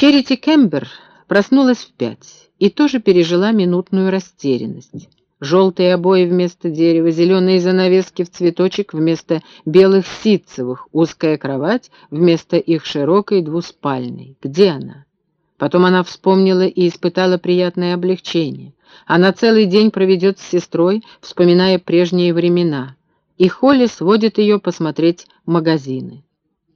Черити Кембер проснулась в пять и тоже пережила минутную растерянность. Желтые обои вместо дерева, зеленые занавески в цветочек вместо белых ситцевых, узкая кровать вместо их широкой двуспальной. Где она? Потом она вспомнила и испытала приятное облегчение. Она целый день проведет с сестрой, вспоминая прежние времена, и Холли сводит ее посмотреть магазины.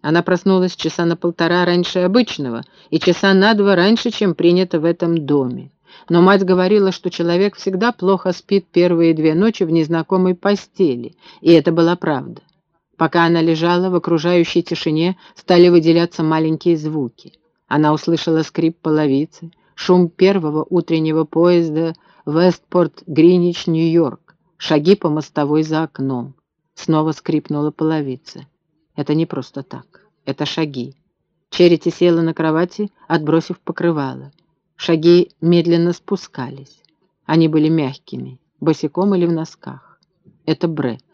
Она проснулась часа на полтора раньше обычного и часа на два раньше, чем принято в этом доме. Но мать говорила, что человек всегда плохо спит первые две ночи в незнакомой постели, и это была правда. Пока она лежала, в окружающей тишине стали выделяться маленькие звуки. Она услышала скрип половицы, шум первого утреннего поезда Вестпорт-Гринич, Нью-Йорк, шаги по мостовой за окном. Снова скрипнула половица. Это не просто так. Это шаги. Черити села на кровати, отбросив покрывало. Шаги медленно спускались. Они были мягкими, босиком или в носках. Это Бред.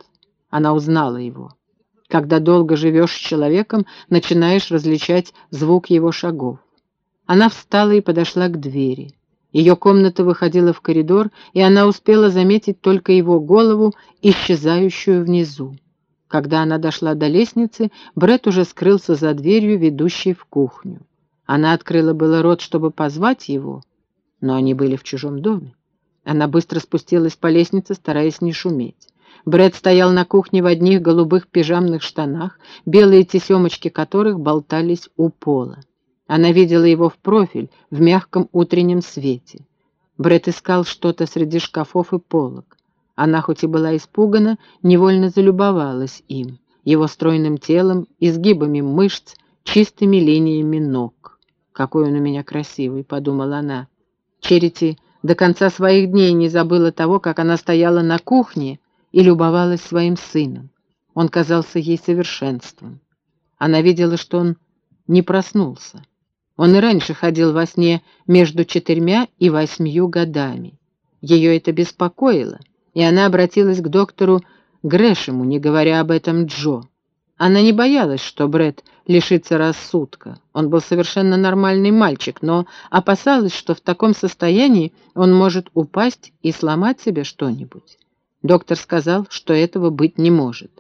Она узнала его. Когда долго живешь с человеком, начинаешь различать звук его шагов. Она встала и подошла к двери. Ее комната выходила в коридор, и она успела заметить только его голову, исчезающую внизу. Когда она дошла до лестницы, Бред уже скрылся за дверью, ведущей в кухню. Она открыла было рот, чтобы позвать его, но они были в чужом доме. Она быстро спустилась по лестнице, стараясь не шуметь. Бред стоял на кухне в одних голубых пижамных штанах, белые тесемочки которых болтались у пола. Она видела его в профиль, в мягком утреннем свете. Бред искал что-то среди шкафов и полок. Она, хоть и была испугана, невольно залюбовалась им, его стройным телом, изгибами мышц, чистыми линиями ног. «Какой он у меня красивый», — подумала она. Черити до конца своих дней не забыла того, как она стояла на кухне и любовалась своим сыном. Он казался ей совершенством. Она видела, что он не проснулся. Он и раньше ходил во сне между четырьмя и восьмью годами. Ее это беспокоило и она обратилась к доктору Грэшему, не говоря об этом Джо. Она не боялась, что Бред лишится рассудка. Он был совершенно нормальный мальчик, но опасалась, что в таком состоянии он может упасть и сломать себе что-нибудь. Доктор сказал, что этого быть не может.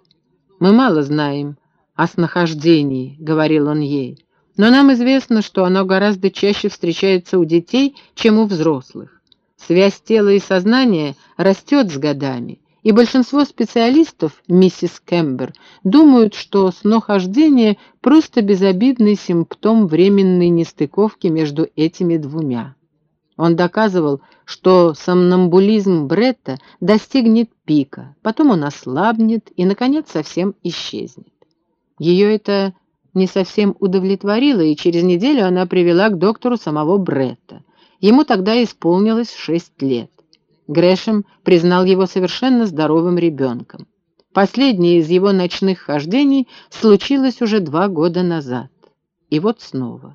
«Мы мало знаем о снахождении», — говорил он ей, «но нам известно, что оно гораздо чаще встречается у детей, чем у взрослых. Связь тела и сознания растет с годами, и большинство специалистов, миссис Кембер, думают, что снохождение – просто безобидный симптом временной нестыковки между этими двумя. Он доказывал, что сомнамбулизм Бретта достигнет пика, потом он ослабнет и, наконец, совсем исчезнет. Ее это не совсем удовлетворило, и через неделю она привела к доктору самого Бретта. Ему тогда исполнилось шесть лет. Грэшем признал его совершенно здоровым ребенком. Последнее из его ночных хождений случилось уже два года назад. И вот снова.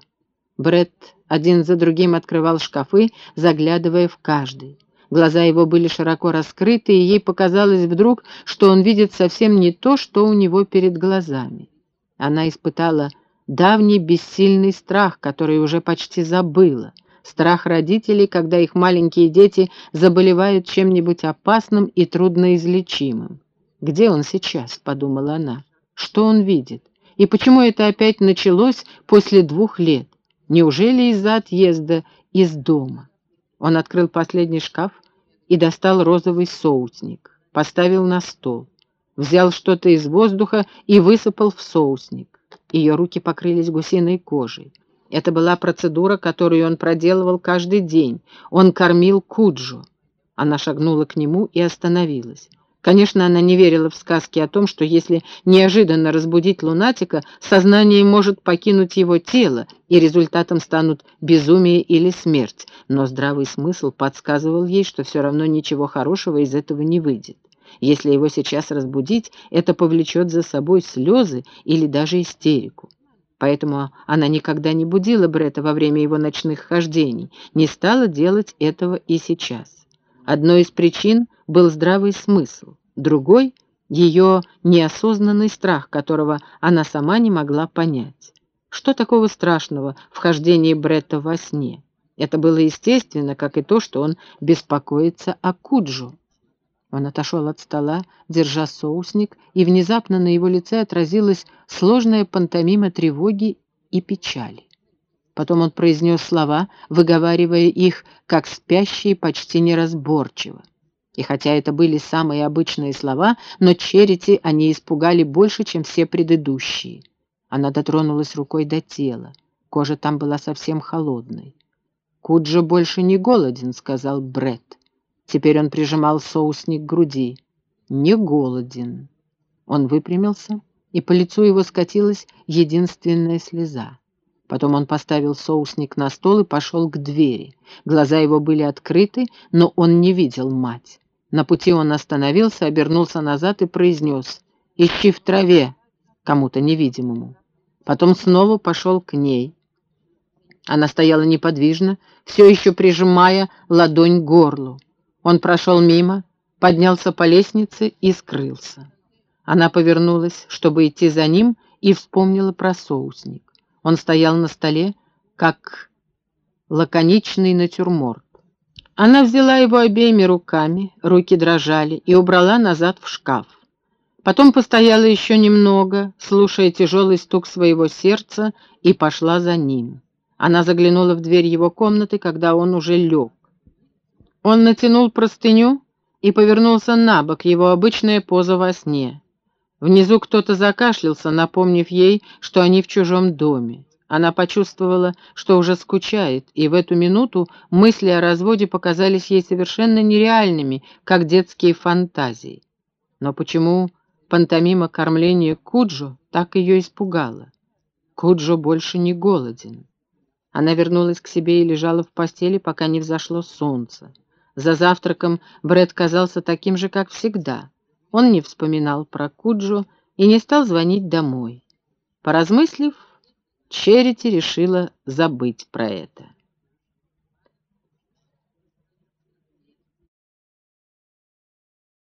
Бред один за другим открывал шкафы, заглядывая в каждый. Глаза его были широко раскрыты, и ей показалось вдруг, что он видит совсем не то, что у него перед глазами. Она испытала давний бессильный страх, который уже почти забыла — страх родителей, когда их маленькие дети заболевают чем-нибудь опасным и трудноизлечимым. «Где он сейчас?» — подумала она. «Что он видит? И почему это опять началось после двух лет? Неужели из-за отъезда из дома?» Он открыл последний шкаф и достал розовый соусник, поставил на стол, взял что-то из воздуха и высыпал в соусник. Ее руки покрылись гусиной кожей. Это была процедура, которую он проделывал каждый день. Он кормил Куджу. Она шагнула к нему и остановилась. Конечно, она не верила в сказки о том, что если неожиданно разбудить лунатика, сознание может покинуть его тело, и результатом станут безумие или смерть. Но здравый смысл подсказывал ей, что все равно ничего хорошего из этого не выйдет. Если его сейчас разбудить, это повлечет за собой слезы или даже истерику. Поэтому она никогда не будила Брета во время его ночных хождений, не стала делать этого и сейчас. Одной из причин был здравый смысл, другой — ее неосознанный страх, которого она сама не могла понять. Что такого страшного в хождении Бретта во сне? Это было естественно, как и то, что он беспокоится о Куджу. Он отошел от стола, держа соусник, и внезапно на его лице отразилась сложная пантомима тревоги и печали. Потом он произнес слова, выговаривая их, как спящие, почти неразборчиво. И хотя это были самые обычные слова, но Черити они испугали больше, чем все предыдущие. Она дотронулась рукой до тела. Кожа там была совсем холодной. «Куджо больше не голоден», — сказал Бред. Теперь он прижимал соусник к груди. «Не голоден». Он выпрямился, и по лицу его скатилась единственная слеза. Потом он поставил соусник на стол и пошел к двери. Глаза его были открыты, но он не видел мать. На пути он остановился, обернулся назад и произнес «Ищи в траве!» кому-то невидимому. Потом снова пошел к ней. Она стояла неподвижно, все еще прижимая ладонь к горлу. Он прошел мимо, поднялся по лестнице и скрылся. Она повернулась, чтобы идти за ним, и вспомнила про соусник. Он стоял на столе, как лаконичный натюрморт. Она взяла его обеими руками, руки дрожали, и убрала назад в шкаф. Потом постояла еще немного, слушая тяжелый стук своего сердца, и пошла за ним. Она заглянула в дверь его комнаты, когда он уже лег. Он натянул простыню и повернулся на бок, его обычная поза во сне. Внизу кто-то закашлялся, напомнив ей, что они в чужом доме. Она почувствовала, что уже скучает, и в эту минуту мысли о разводе показались ей совершенно нереальными, как детские фантазии. Но почему пантомима кормления Куджо так ее испугала? Куджо больше не голоден. Она вернулась к себе и лежала в постели, пока не взошло солнце. За завтраком Брэд казался таким же, как всегда. Он не вспоминал про Куджо и не стал звонить домой. Поразмыслив, Черити решила забыть про это.